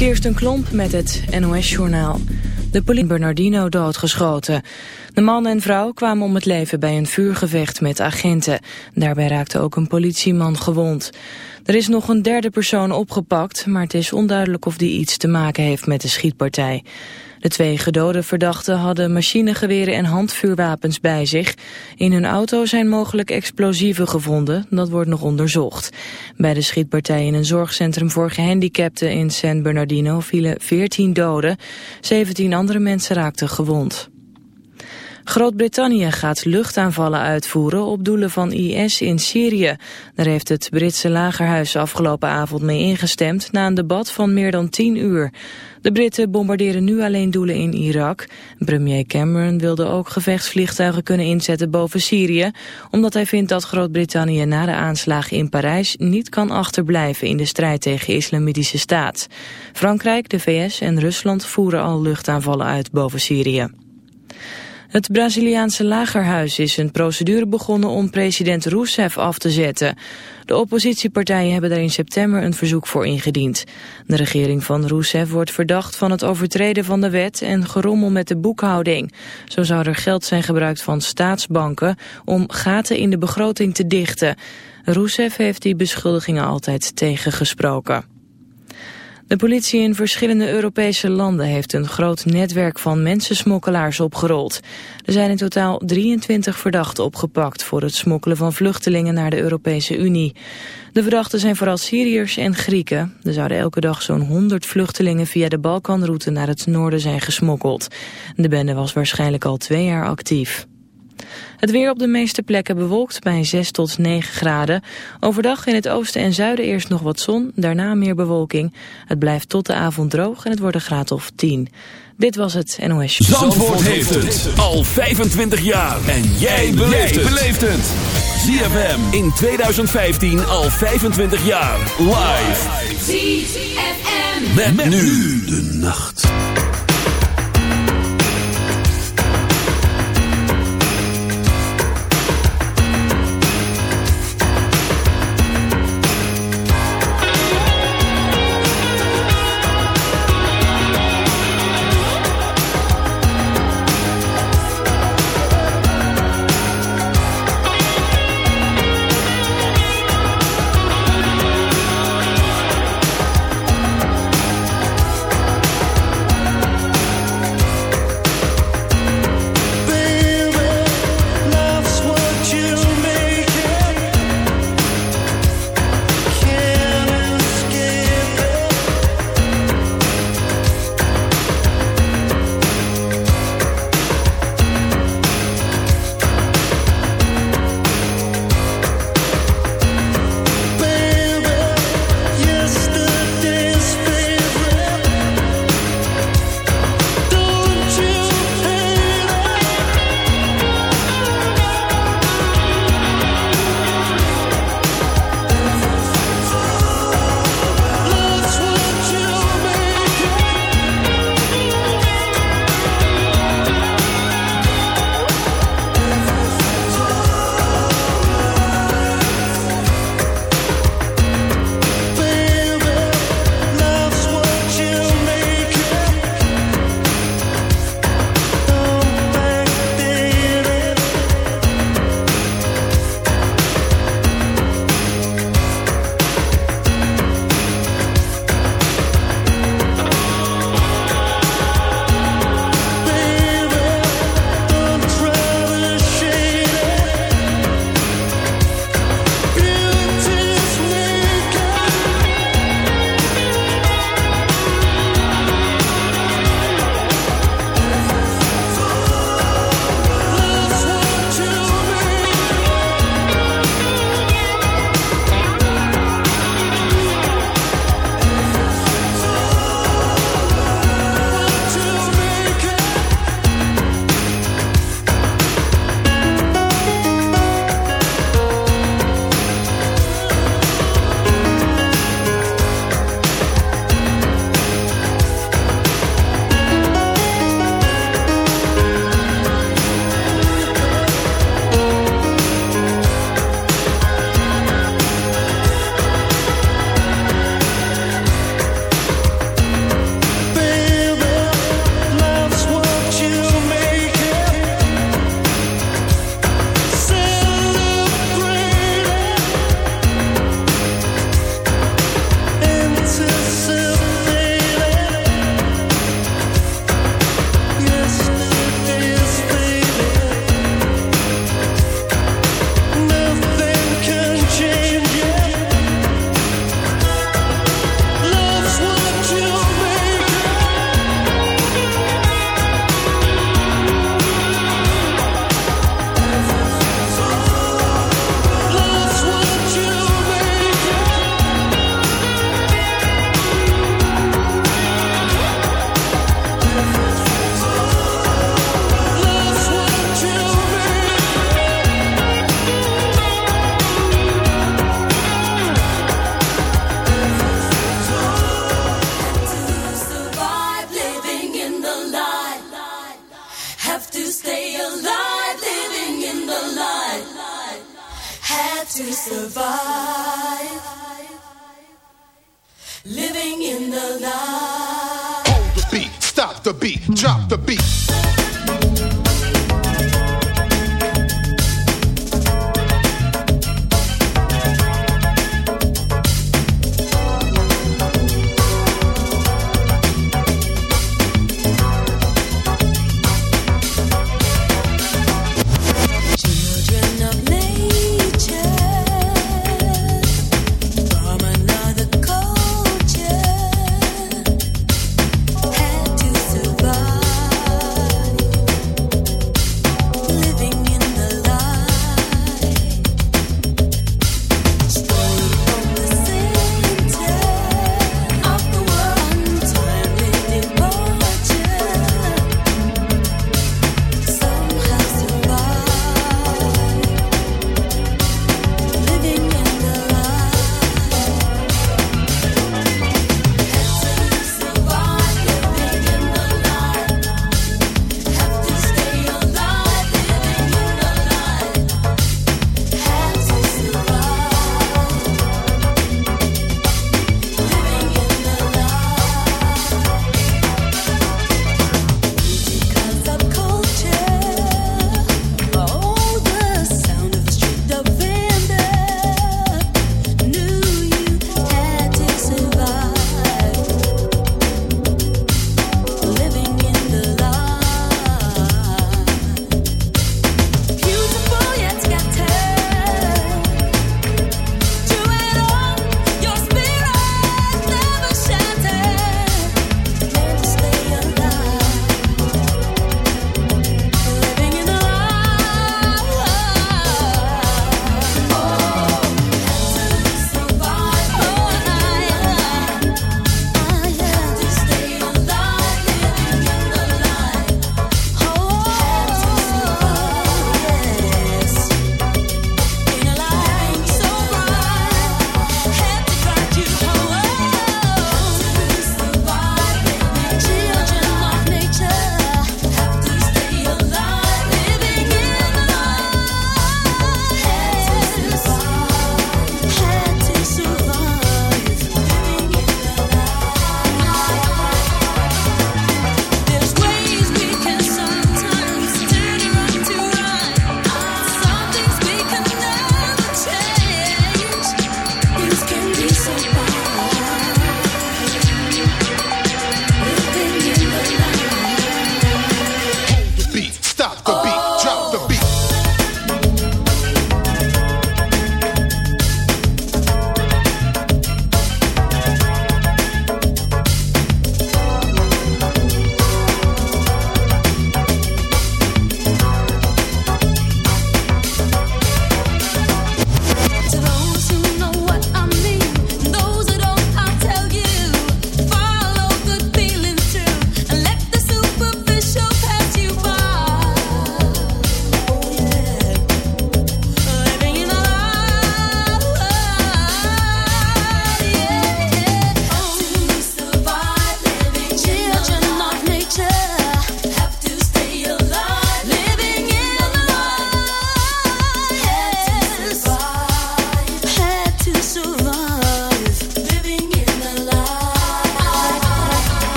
Kirsten Klomp met het NOS-journaal. De politie Bernardino doodgeschoten. De man en vrouw kwamen om het leven bij een vuurgevecht met agenten. Daarbij raakte ook een politieman gewond. Er is nog een derde persoon opgepakt, maar het is onduidelijk of die iets te maken heeft met de schietpartij. De twee gedode verdachten hadden machinegeweren en handvuurwapens bij zich. In hun auto zijn mogelijk explosieven gevonden, dat wordt nog onderzocht. Bij de schietpartij in een zorgcentrum voor gehandicapten in San Bernardino vielen 14 doden. 17 andere mensen raakten gewond. Groot-Brittannië gaat luchtaanvallen uitvoeren op doelen van IS in Syrië. Daar heeft het Britse lagerhuis afgelopen avond mee ingestemd na een debat van meer dan 10 uur. De Britten bombarderen nu alleen doelen in Irak. Premier Cameron wilde ook gevechtsvliegtuigen kunnen inzetten boven Syrië, omdat hij vindt dat Groot-Brittannië na de aanslagen in Parijs niet kan achterblijven in de strijd tegen islamitische staat. Frankrijk, de VS en Rusland voeren al luchtaanvallen uit boven Syrië. Het Braziliaanse lagerhuis is een procedure begonnen om president Rousseff af te zetten. De oppositiepartijen hebben daar in september een verzoek voor ingediend. De regering van Rousseff wordt verdacht van het overtreden van de wet en gerommel met de boekhouding. Zo zou er geld zijn gebruikt van staatsbanken om gaten in de begroting te dichten. Rousseff heeft die beschuldigingen altijd tegengesproken. De politie in verschillende Europese landen heeft een groot netwerk van mensensmokkelaars opgerold. Er zijn in totaal 23 verdachten opgepakt voor het smokkelen van vluchtelingen naar de Europese Unie. De verdachten zijn vooral Syriërs en Grieken. Er zouden elke dag zo'n 100 vluchtelingen via de Balkanroute naar het noorden zijn gesmokkeld. De bende was waarschijnlijk al twee jaar actief. Het weer op de meeste plekken bewolkt bij 6 tot 9 graden. Overdag in het oosten en zuiden eerst nog wat zon, daarna meer bewolking. Het blijft tot de avond droog en het wordt een graad of 10. Dit was het NOS Show. Zandvoort, heeft het al 25 jaar. En jij beleeft het. ZFM in 2015 al 25 jaar. Live. ZFM. met nu de nacht.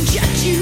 judge you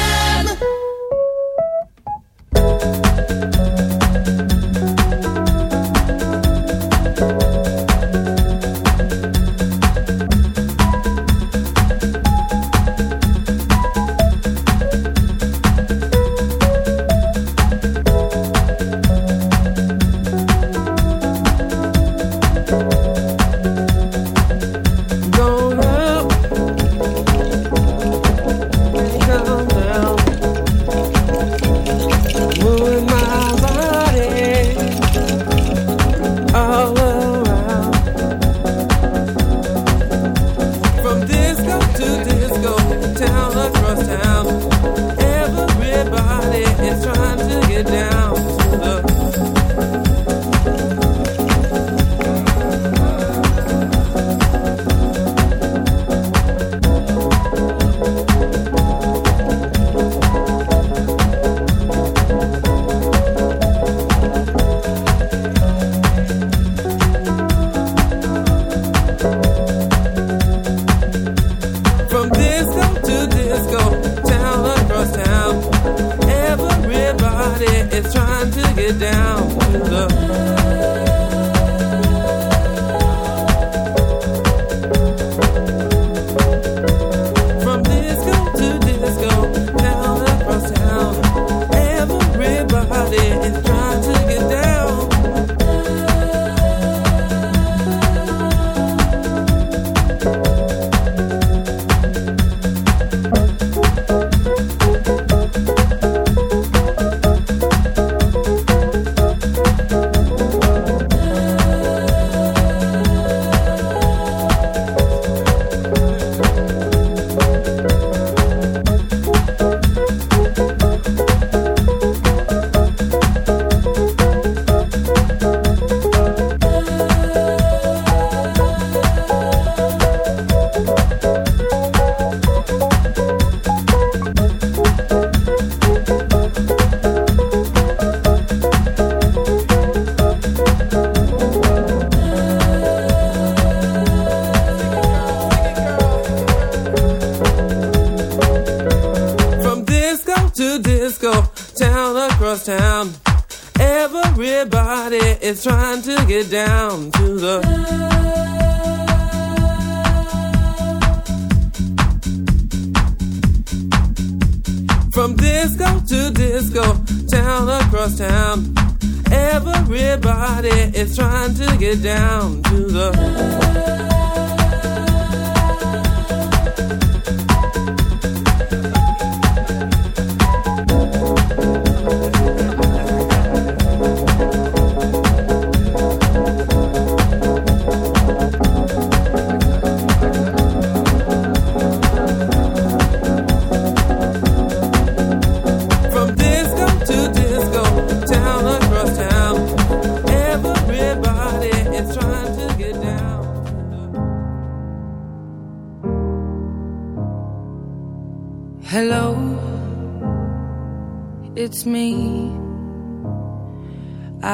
get down with love.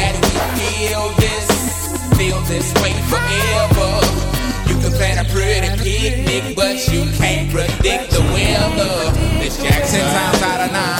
That we feel this, feel this way forever. You can plan a pretty picnic, but you can't predict the weather. Miss Jackson times out of nine,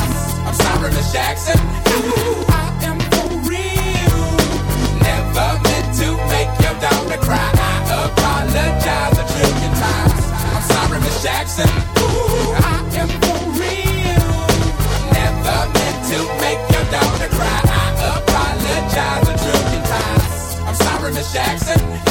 I'm sorry, Miss Jackson. Ooh, I am for real Never meant to make you down and cry I up by let a drunken time I'm Sabrina Jackson. Ooh, I am for real. Never meant to make your daughter cry. I apologize. I'm sorry, Miss Jackson.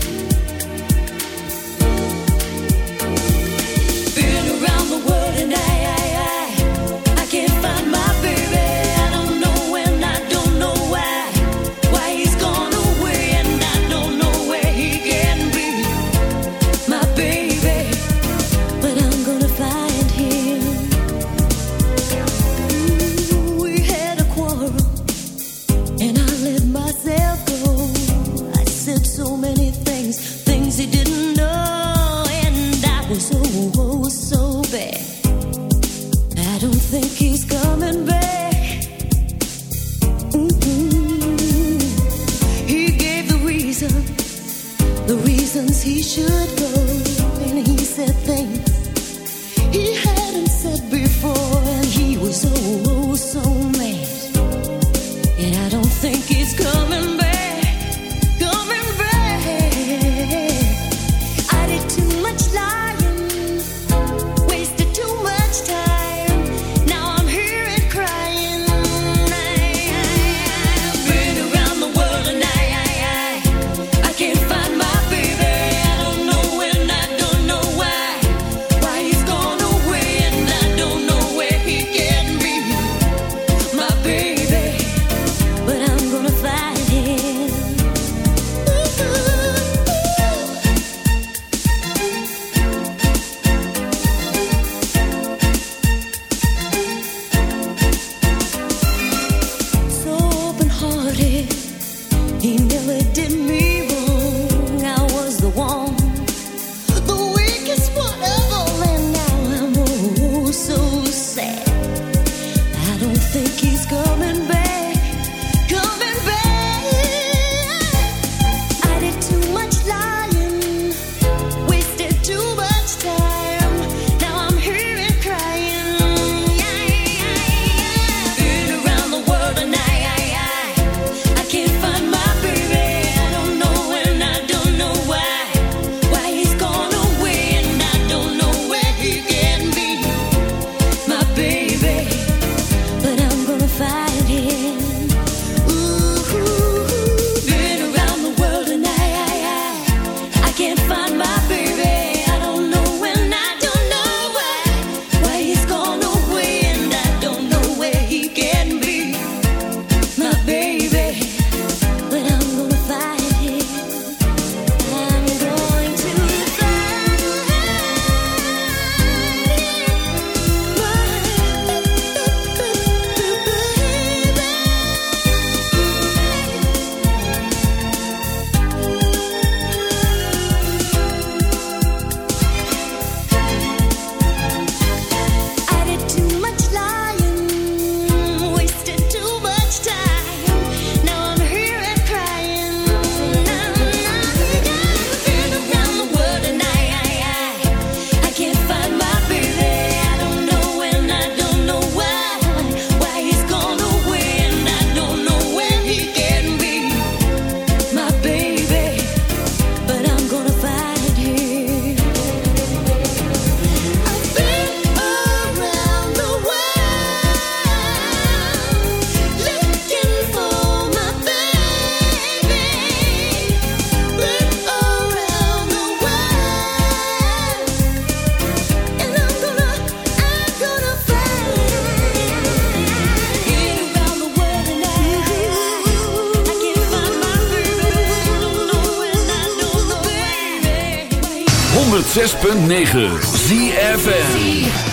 106.9 ZFN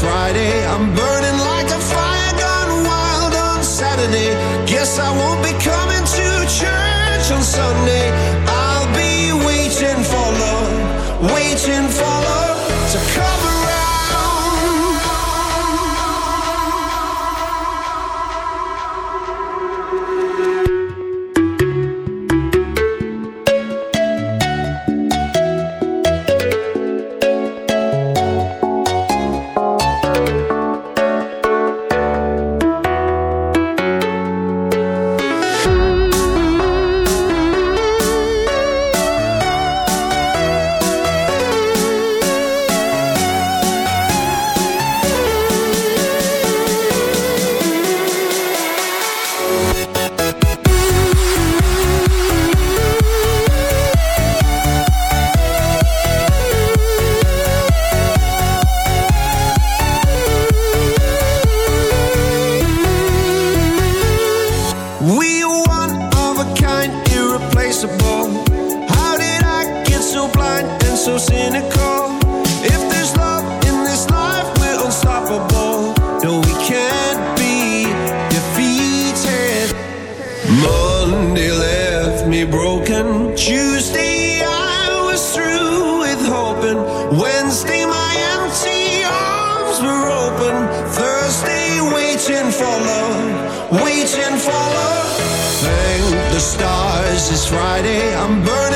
Friday, I'm Friday. I'm burning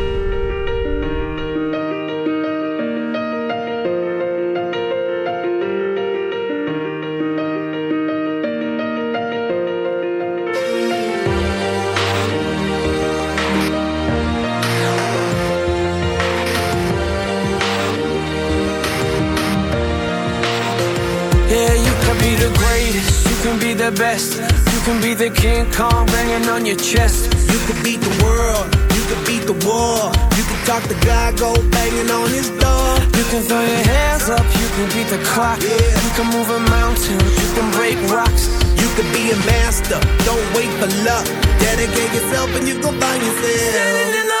Best, you can be the King Kong banging on your chest. You could beat the world, you could beat the war. You could talk to God, go banging on his door. You can throw your hands up, you can beat the clock. Yeah. You can move a mountain, you can break rocks. You could be a master, don't wait for luck. Dedicate yourself and you gon' find yourself.